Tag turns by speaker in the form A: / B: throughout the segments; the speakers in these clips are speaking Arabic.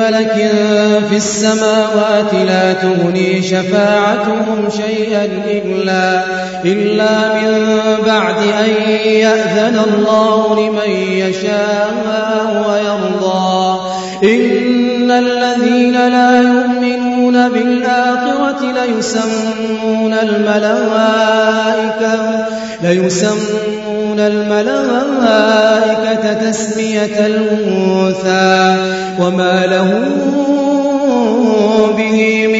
A: ملك في السماوات لا تغني شفاعتهم شيئا إلا, إلا من بعد أن يأذن الله لمن يشاء ويرضى. إن الذين لا يؤمنون بالآخرة ليسمون الملائكة ليسمون الملائكة تسمية الأنثى وما له به من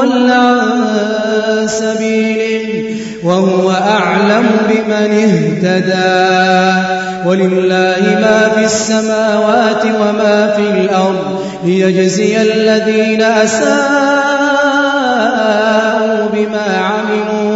A: ضل عن سبيله وهو أعلم بمن اهتدى. ولله ما في السماوات وما في الأرض ليجزي الذين أساءوا بما عملوا.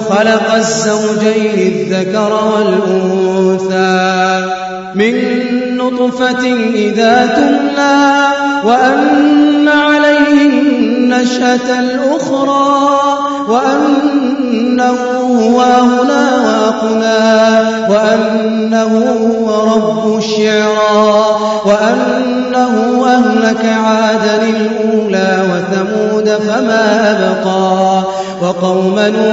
A: خلق الزوجين الذكر والأنثى من نطفة إذا تمنى وأن عليه النشأة الأخرى وأنه هو هنا وأقنى وأنه هو رب الشعرى وأنه أهلك عادا الأولى وثمود فما أبقى وقوم